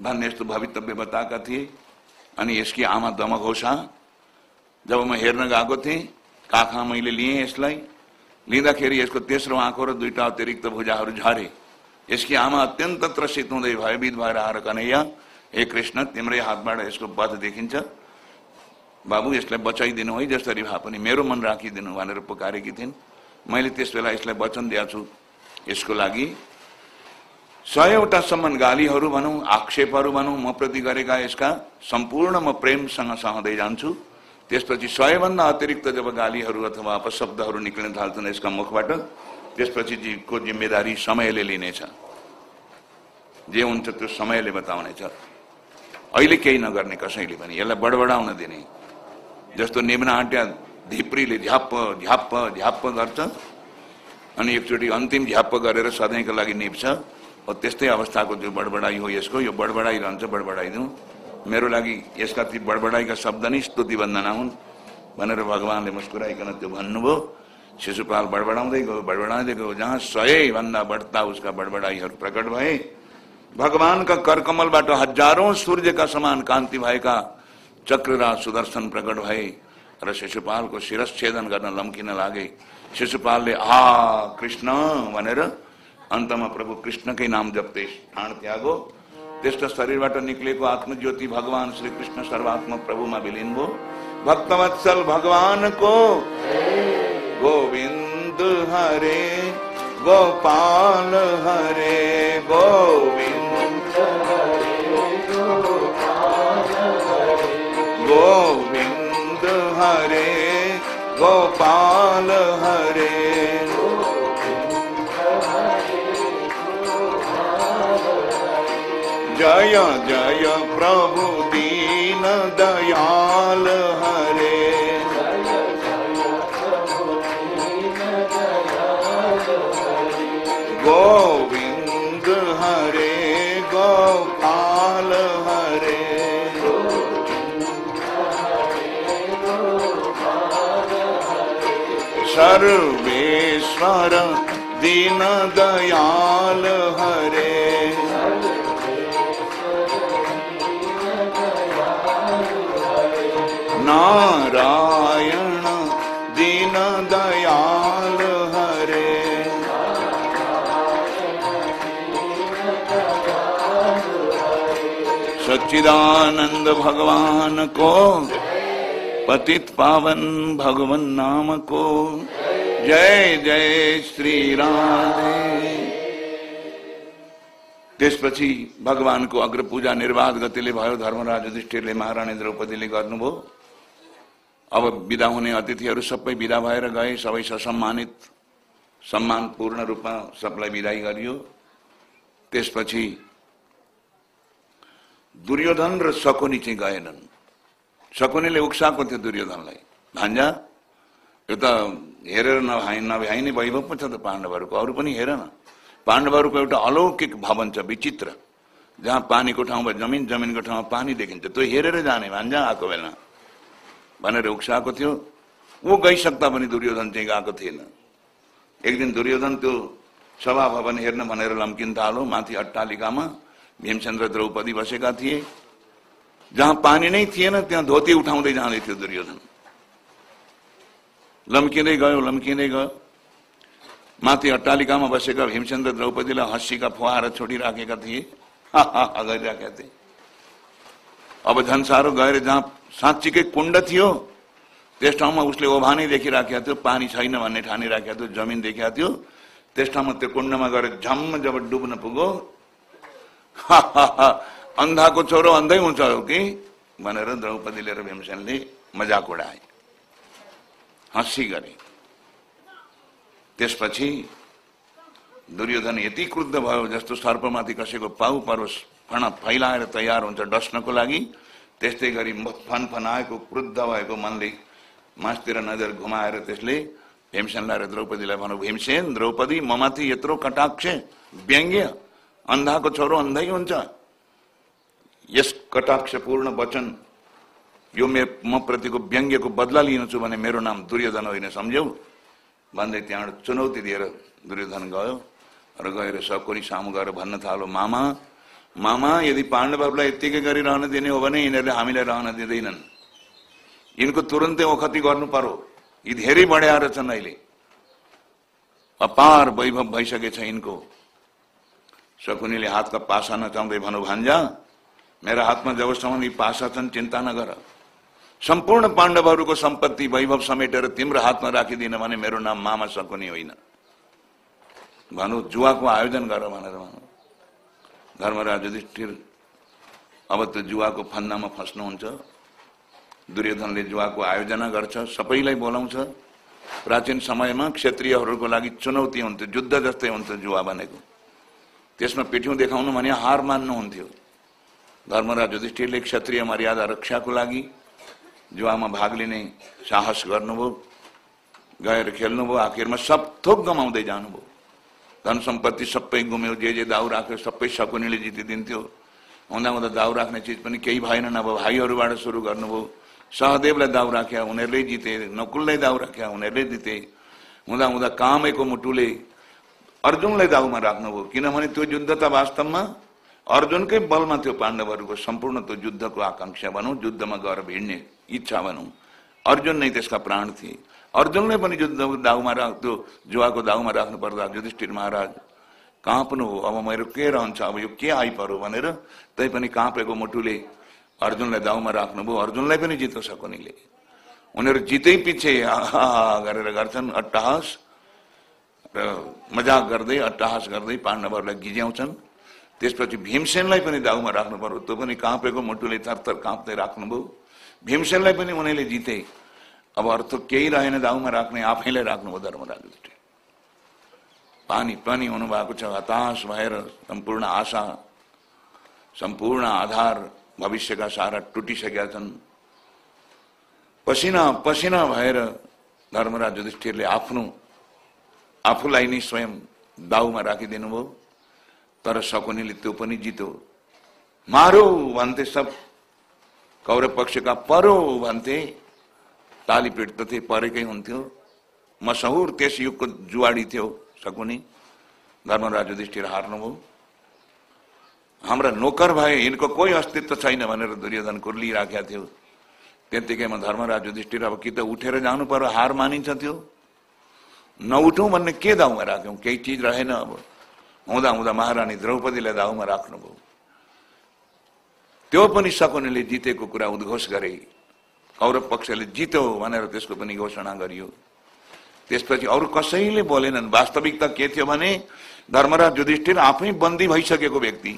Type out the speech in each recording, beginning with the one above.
भन्ने यस्तो भवितव्य बताएका थिए। अनि यसकी आमा दमघोषा जब म हेर्न गएको थिएँ काखमा मैले लिएँ यसलाई। लिँदाखेरि यसको तेस्रो आँखो र दुईटा अतिरिक्त भुजाहरू झरे। यसकी आमा अत्यन्त त्रसित हुँदै भयभीत भएर आएर कन्हैया हे कृष्ण तिम्रै हातबाट यसको वध देखिन्छ। बाबु यसलाई बचाइदिनु है जसरी भए पनि मेरो मन राखिदिनु भनेर पुकारेकी थिइन्। मैले त्यस बेला यसलाई वचन दिएको छु। यसको लागि सयवटासम्म गालीहरू भनौँ आक्षेपहरू भनौँ म प्रति गरेका यसका सम्पूर्ण म प्रेमसँग सहँदै जान्छु। त्यसपछि सयभन्दा अतिरिक्त जब गालीहरू अथवा अपशब्दहरू निक्लिन थाल्छन् यसका मुखबाट त्यसपछि को जिम्मेदारी समयले लिनेछ। जे हुन्छ त्यो समयले बताउनेछ। अहिले केही नगर्ने कसैले पनि यसलाई बडबडाउन दिने। जस्तो निम्न आट्या धिप्रीले झ्याप्प झ्याप्प झ्याप्प गर्छ अनि एकचोटि अन्तिम झ्याप्प गरेर सधैँको लागि निप्छ। हो त्यस्तै अवस्थाको जो बडबडाई हो यसको यो बडबडाई रहन्छ बडबडाइदिउँ मेरो लागि यसका ती बडबडाइका शब्द नै स्तुति वन्दना हुन् भनेर भगवान्ले मुस्कुराइकन त्यो भन्नुभयो शिशुपाल बडबडाउँदै गयो बडबडाउँदै गयो जहाँ सय भन्दा बढ्ता उसका बडबडाइहरू प्रकट भए। भगवानका करकमलबाट हजारौं सूर्यका समान कान्ति भएका चक्रराज सुदर्शन प्रकट भए। र शिशुपालको शिरच्छेदन गर्न लम्किन लागे। शिशुपालले आ, कृष्ण भनेर अन्तमा प्रभु कृष्ण कृष्णकै नाम जप्दै ठाण त्यागो। त्यस्तो शरीरबाट निक्लेको आत्मज्योति भगवान श्री कृष्ण सर्वात्म प्रभुमा विलिन भयो भक्तवत्सल भगवानको गोविन्द हरे, गोपाल हरे गोविन्द गोविन्द हरे, गोपाल हरे। जय जय प्रभु दीन दयाल हरे। गोविंद हरे गोपाल हरे। सर्वेश्वर दीन दयाल हरे। नारायण दीन दयाल हरे। सच्चिदानंद भगवान को, पतित पावन भगवन नाम को, जय जय श्री राधे। त्यसपछि भगवानको अग्र पूजा निर्वाध गतिले भयो धर्मराज युधिष्ठिरले महारानी द्रौपदीले गर्नुभयो अब विदा हुने अतिथिहरू सबै विदा भएर गए सबै ससम्मानित सम्मान पूर्ण रूपमा सबलाई विदाई गरियो। त्यसपछि दुर्योधन र शकुनी चाहिँ गएनन्। शकुनीले उक्साएको थियो दुर्योधनलाई। भान्जा यो त हेरेर नभ्याइ नभ्याइने वैभव पो छ त पाण्डवहरूको। अरू पनि हेर न। पाण्डवहरूको एउटा अलौकिक भवन छ विचित्र जहाँ पानीको ठाउँमा जमिन जमिनको ठाउँमा पानी देखिन्छ। त्यो हेरेर जाने भान्जा आएको बेला। भनेर उक्साएको थियो। ऊ गइसक्दा पनि दुर्योधन चाहिँ गएको थिएन। एक दिन दुर्योधन त्यो सभा भवन हेर्न भनेर लम्किन थालो माथि अट्टालिकामा। भीमचन्द्र द्रौपदी बसेका थिए। जहाँ पानी नै थिएन त्यहाँ धोती उठाउँदै जाँदै थियो दुर्योधन। लम्किँदै गयो लम्किँदै गयो। माथि अट्टालिकामा बसेका भीमचन्द्र द्रौपदीलाई हँसीका फुवाएर छोडिराखेका थिए। गरिराखेका थिए। अब झन् साह्रो गएर जहाँ साँच्चीकै कुण्ड थियो त्यस ठाउँमा उसले ओभानै देखिराखेका थियो पानी छैन भन्ने ठानिराखेका थियो जमिन देखिएको थियो। त्यस ठाउँमा त्यो कुण्डमा गएर झम्म जब डुब्न पुग्यो अन्धाको छोरो अन्धै हुन्छ हो कि? भनेर द्रौपदीले र भीमसेनले मजाक उडाए। हँसी गरे। त्यसपछि दुर्योधन यति क्रुद्ध भयो जस्तो सर्पमाथि कसैको पाउ परोस् फण फैलाएर तयार हुन्छ डस्नको लागि। त्यस्तै गरी फनफनाएको क्रुद्ध भएको मनले मासतिर नजर घुमाएर त्यसले भीमसेनलाई र द्रौपदीलाई भनौँ भीमसेन द्रौपदी ममाथि यत्रो कटाक्ष व्यङ्ग्य अन्धाको छोरो अन्धै हुन्छ। यस कटाक्षपूर्ण वचन यो मे म प्रतिको व्यङ्ग्यको बदला लिनेछु भने मेरो नाम दुर्योधन होइन सम्झ्यौ? भन्दै त्यहाँबाट चुनौती दिएर दुर्योधन गयो र गएर सकुनी सामु गएर भन्न थालो मामा मामा यदि पाण्डवहरूलाई यत्तिकै गरिरहन दिने हो भने यिनीहरूले हामीलाई रहन दिँदैनन्। यिनको तुरन्तै ओखती गर्नु पर्यो। यी धेरै बढ्याएर छन् अहिले। अपार वैभव भइसकेछ यिनको। शकुनीले हातका पासा नचाउँदै भनौँ भान्जा मेरा हातमा जबसम्म यी पासा छन् चिन्ता नगर। सम्पूर्ण पाण्डवहरूको सम्पत्ति वैभव समेटेर तिम्रो हातमा राखिदिन भने मेरो नाम मामा सकुनी होइन। भनौँ जुवाको आयोजन गर भनेर भनौँ धर्मराज युधिष्ठिर अब त्यो जुवाको फन्दामा फस्नुहुन्छ। दुर्योधनले जुवाको आयोजना गर्छ सबैलाई बोलाउँछ। प्राचीन समयमा क्षत्रियहरूको लागि चुनौती हुन्थ्यो जुद्ध जस्तै हुन्थ्यो जुवा भनेको। त्यसमा पिठ्यौँ देखाउनु भने हार मान्नुहुन्थ्यो धर्मराज युधिष्ठिरले क्षत्रिय मर्यादा रक्षाको लागि जुवामा भाग लिने साहस गर्नुभयो गएर खेल्नुभयो आखिरमा सब थोक गमाउँदै जानुभयो। धन सम्पत्ति सबै गुम्यो जे जे दाउ राख्यो सबै सकुनीले जितिदिन्थ्यो हुँदा हुँदा दाउ राख्ने चिज पनि केही भएन। अब भाइहरूबाट सुरु गर्नुभयो। सहदेवलाई दाउ राख्या उनीहरूले जिते। नकुललाई दाउ राख्या उनीहरूले जिते। हुँदा हुँदा कामेको मुटुले अर्जुनलाई दाउमा राख्नुभयो। किनभने त्यो युद्ध त वास्तवमा अर्जुनकै बलमा थियो पाण्डवहरूको सम्पूर्ण त्यो युद्धको आकाङ्क्षा भनौँ युद्धमा गएर भिड्ने इच्छा भनौँ। अर्जुन नै त्यसका प्राण थिए। अर्जुनले पनि युद्ध दाउमा राख त्यो जुवाको दाउमा राख्नु पर्दा युधिष्ठिर महाराज काँप्नु हो अब मेरो के रहन्छ अब यो के आइपऱ्यो भनेर तैपनि काँपेको मुटुले अर्जुनलाई दाउमा राख्नुभयो अर्जुनलाई पनि जित्न सकुनीले उनीहरू जितै पछि गरेर गर्छन् अट्टहास र मजाक गर्दै अट्टहास गर्दै पाण्डवहरूलाई गिज्याउँछन् त्यसपछि भीमसेनलाई पनि दाउमा राख्नु पर्यो त्यो पनि काँपेको मुटुले थरथर काँप्दै राख्नुभयो भीमसेनलाई पनि उनीहरूले जिते अब अर्थ केही रहेन दाउमा राख्ने आफैलाई राख्नुभयो धर्मराज पानी पानी हुनुभएको छ हताश भएर सम्पूर्ण आशा सम्पूर्ण आधार भविष्यका सारा टुटिसकेका छन्। पसिना पसिना भएर धर्मराज युधिष्ठिरले आफ्नो आफूलाई नै स्वयं दाउमा राखिदिनु भयो तर शकुनीले त्यो पनि जित्यो। मारो भन्थे सब कौरव पक्षका परो भन्थे ताली पिट्दथे परेकै हुन्थ्यो मसहुर त्यस युगको जुवाडी थियो शकुनी। धर्मराज युधिष्ठिर हार्नुभयो हाम्रा नोकर भए यिनको कोही अस्तित्व छैन भनेर दुर्योधन कुर्लिराखेका थियो त्यतिकैमा धर्मराज युधिष्ठिर अब कि त उठेर जानु पर्यो हार मानिन्छ त्यो नउठौँ भन्ने के दाउमा राख्यौँ केही चिज रहेन अब। हुँदा हुँदा महारानी द्रौपदीलाई दाउमा राख्नुभयो त्यो पनि सकुनीले जितेको कुरा उद्घोष गरे कौरव पक्षले जित्यो भनेर त्यसको पनि घोषणा गरियो। त्यसपछि अरू कसैले बोलेनन्। वास्तविकता के थियो भने धर्मराज युधिष्ठिर आफै बन्दी भइसकेको व्यक्ति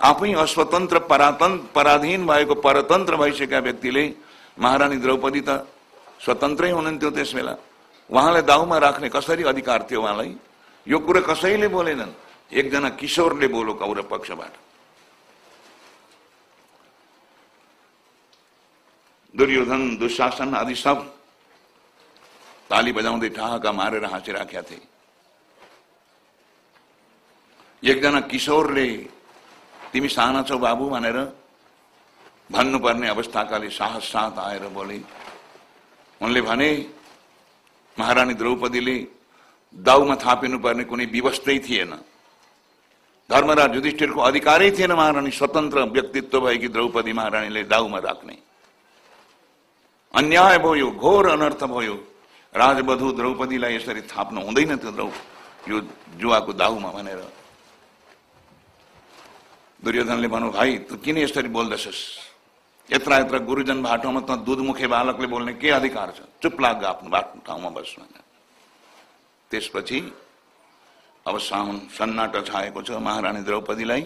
आफै अस्वतन्त्र परातन्त्र पराधीन भएको परतन्त्र भइसकेका व्यक्तिले महारानी द्रौपदी त स्वतन्त्रै हुनुहुन्थ्यो त्यस बेला। उहाँलाई दाउमा राख्ने कसरी अधिकार थियो उहाँलाई? यो कुरा कसैले बोलेनन्? एकजना किशोरले बोलो कौरव पक्षबाट। दुर्योधन दुशासन आदि सब ताली बजाउँदै ठहाका मारेर हाँसिराखेका थिए। एकजना किशोरले तिमी साना छौ बाबु भनेर भन्नुपर्ने अवस्थाकाले साहस साथ आएर बोले। उनले भने महारानी द्रौपदीले दाउमा थापिनु पर्ने कुनै व्यवस्थै थिएन। धर्मराज युधिष्ठिरको अधिकारै थिएन महारानी। स्वतन्त्र व्यक्तित्व भएकी द्रौपदी महारानीले दाउमा राख्ने। अन्याय भयो घोर अनर्थ भयो राजवधु द्रौपदीलाई यसरी थाप्नु हुँदैन थियो द्रौ यो जुवाको दाउमा भनेर दुर्योधनले भनौँ भाइ तँ किन यसरी बोल्दछस् यत्र यत्र गुरुजन भाटोमा त दुधमुखे बालकले बोल्ने के अधिकार छ चुप लाग आफ्नो बाटो ठाउँमा बस त्यसपछि अब साउन सन्नाटा छाएको छ महारानी द्रौपदीलाई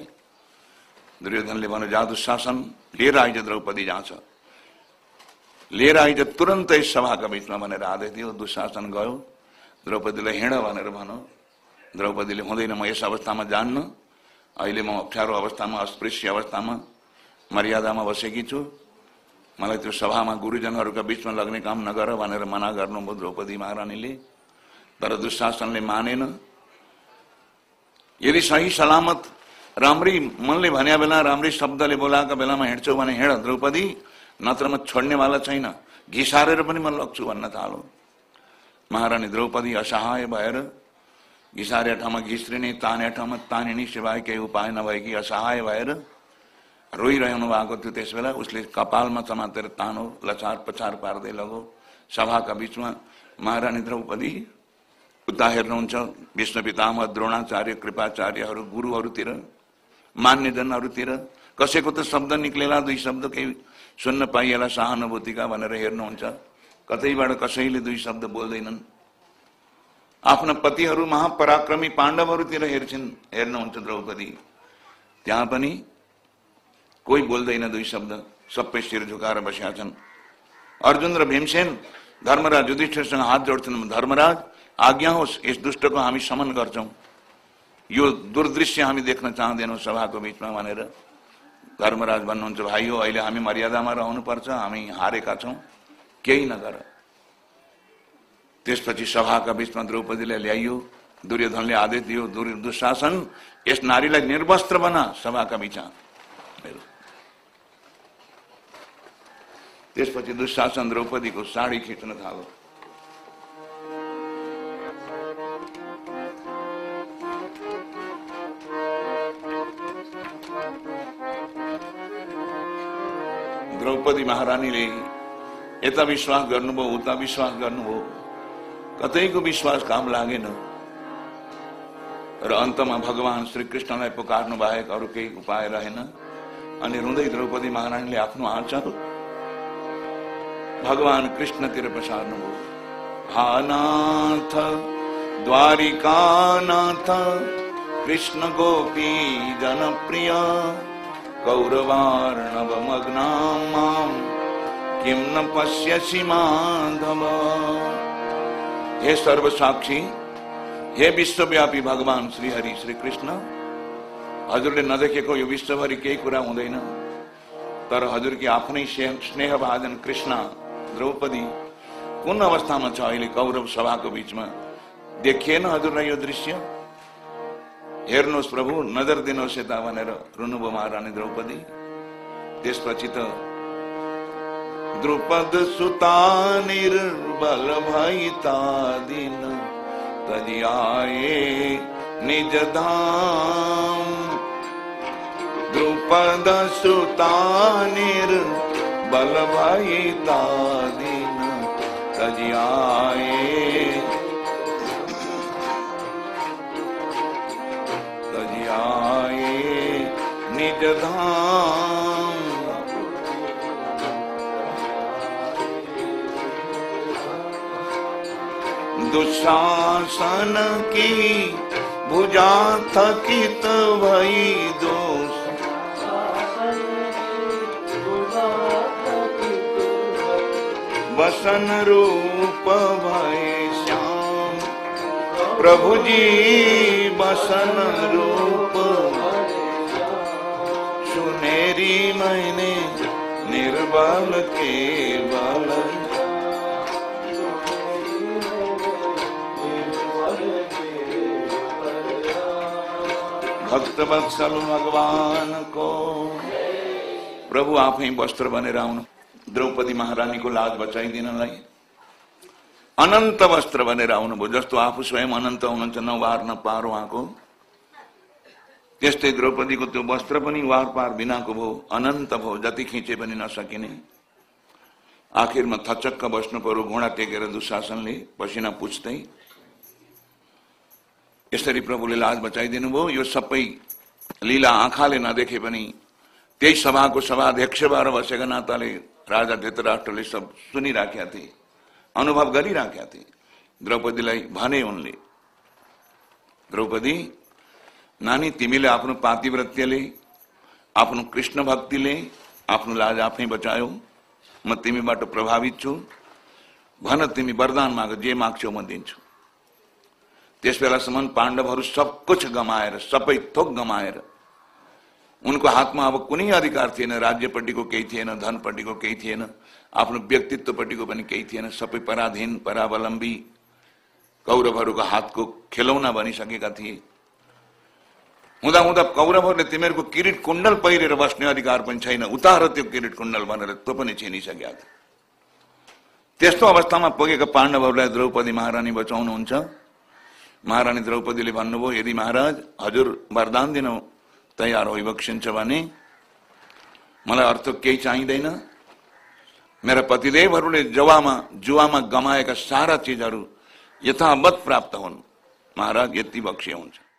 दुर्योधनले भन्यो जादु शासन लिएर आइज द्रौपदी जहाँ छ लिएर आइज तुरन्तै सभाका बिचमा भनेर आदै थियो दुशासन गयो। द्रौपदीलाई हिँड भनेर भनौँ द्रौपदीले हुँदैन म यस अवस्थामा जान्न। अहिले म अप्ठ्यारो अवस्थामा अस्पृश्य अवस्थामा मर्यादामा बसेकी छु। मलाई त्यो सभामा गुरुजनहरूका बिचमा लग्ने काम नगर भनेर मना गर्नुभयो द्रौपदी महारानीले। तर दुशासनले मानेन। यदि सही सलामत राम्रै मनले भन्या बेला राम्रै शब्दले बोलाएका बेलामा हिँड्छौ भने हिँड द्रौपदी। नत्र म छोड्नेवाला छैन। घिसारेर पनि म लग्छु भन्न थालो। महारानी द्रौपदी असहाय भएर घिसारे ठाउँमा घिस्रिने ताने ठाउँमा तानिने सिवाय केही उपाय नभएकी असहाय भएर रोइरहनु भएको थियो। त्यस बेला उसले कपालमा समातेर तानो लचार पचार पार्दै लगो। सभाका बिचमा महारानी द्रौपदी उता हेर्नुहुन्छ विष्णु पितामह द्रोणाचार्य कृपाचार्यहरू गुरुहरूतिर मान्यजनहरूतिर। कसैको त शब्द निक्लेला दुई शब्द केही सुन्न पाइएला सहानुभूतिका भनेर हेर्नुहुन्छ कतैबाट कसैले दुई शब्द बोल्दैनन् आफ्ना पतिहरू महापराक्रमी पाण्डवहरूतिर हेर्छिन् हेर्नुहुन्छ द्रौपदी त्यहाँ पनि कोही बोल्दैन दुई शब्द सबै शिर झुकाएर बसेका छन् अर्जुन र भीमसेन धर्मराज युधिष्ठिरसँग हात जोड्छन् धर्मराज आज्ञा होस् यस दुष्टको हामी समन गर्छौँ यो दुर्दृश्य हामी देख्न चाहँदैनौँ सभाको बिचमा भनेर धर्मराज भन्नुहुन्छ भाइ हो अहिले हामी मर्यादामा रहनुपर्छ, हामी हारेका छौँ। केही नगर। त्यसपछि सभाका बिचमा द्रौपदीलाई ल्याइयो, दुर्योधनले आदेश दियो दुशासन, यस नारीलाई निर्वस्त्र बना, सभाका बिचमा। त्यसपछि दुशासन द्रौपदीको साडी खिच्न थाल्यो। द्रौपदी महारानीले यता विश्वास गर्नुभयो उता विश्वास गर्नुभयो। कतैको विश्वास काम लागेन। र अन्तमा भगवान श्रीकृष्णलाई पुकार्नु बाहेक अरू केही उपाय रहेन। अनि रुँदै द्रौपदी महारानीले आफ्नो आचर भगवान कृष्णतिर पसार्नुभयो। हानाथ द्वारिकानाथ कृष्ण गोपी जनप्रिय कौरवार्णवमग्नां माँ न पश्यसि माधव। हे सर्वसाक्षी, हे विश्वव्यापी भगवान श्रीहरि श्री कृष्ण, हजुरले नदेखेको यो विश्वभरि केही कुरा हुँदैन। तर हजुरकी आफ्नै स्नेहभाजन कृष्ण, द्रौपदी, कुन अवस्थामा छ अहिले कौरव सभाको बिचमा? देखिएन हजुरलाई यो दृश्य? हेर्नुहोस् प्रभु, नज़र दिनुहोस् यता भनेर रुनुभयो महारानी द्रौपदी। त्यसपछि त द्रुपद सुता निर्बल भैता दिन तजियाए निज धाम। द्रुपद सुता निर्बल भैता दिन तजियाए तजियाए निज धाम दुशासन की भुजा थकित भई दोष। बसन रूप भय श्याम। प्रभु जी बसन रूप सुनेरी मैंने निर्बल के बल। भक्त वत्सल भगवानको प्रभु आफै वस्त्र बनेर आउनु द्रौपदी महारानीको लाज बचाइदिनलाई अनन्त वस्त्र बनेर आउनुभयो जस्तो आफू स्वयं अनन्त हुनुहुन्छ न वार न उहाँको त्यस्तै द्रौपदीको त्यो वस्त्र पनि वार पार बिनाको भयो अनन्त भयो जति खिचे पनि नसकिने। आखिरमा थचक्क बस्नु पर्यो, घोडा टेकेर दुशासनले पसिना पुछ्दै यसरी प्रभुले लाज बचाइदिनु भयो, यो सबै लीला आँखाले नदेखे पनि त्यही सभाको सभाध्यक्षबाट बसेका नाताले राजा धृतराष्ट्रले सब सुनिराखेका थिए, अनुभव गरिराखेका थिए। द्रौपदीलाई भने उनले, द्रौपदी नानी तिमीले आफ्नो पातिव्रत्यले आफ्नो कृष्ण भक्तिले आफ्नो लाज आफै बचायो। म तिमीबाट प्रभावित छु। भन तिमी वरदान माग जे माग्छौ म दिन्छु। त्यस बेलासम्म पाण्डवहरू सब कुछ गमाएर सबै थोक गमाएर उनको हातमा अब कुनै अधिकार थिएन राज्यपट्टिको केही थिएन धनपट्टिको केही थिएन आफ्नो व्यक्तित्वपट्टिको पनि केही थिएन सबै पराधीन परावलम्बी कौरवहरूको हातको खेलौना बनिसकेका थिए। हुँदा हुँदा कौरवहरूले तिमीहरूको किरीट कुण्डल पहिरेर बस्ने अधिकार पनि छैन उतार त्यो किरीट कुण्डल भनेर त्यो पनि छिनिसकेका थियो त्यस्तो अवस्थामा पुगेका पाण्डवहरूलाई द्रौपदी महारानी बचाउनुहुन्छ महारानी द्रौपदीले भन्नुभयो यदि महाराज हजुर वरदान दिन तयार हो बक्सिन्छ भने मलाई अर्थ केही चाहिँदैन मेरा पतिदेवहरूले जवामा जुवामा गमाएका सारा चिजहरू यथावत प्राप्त हुन् महाराज यति बक्सिया हुन्छ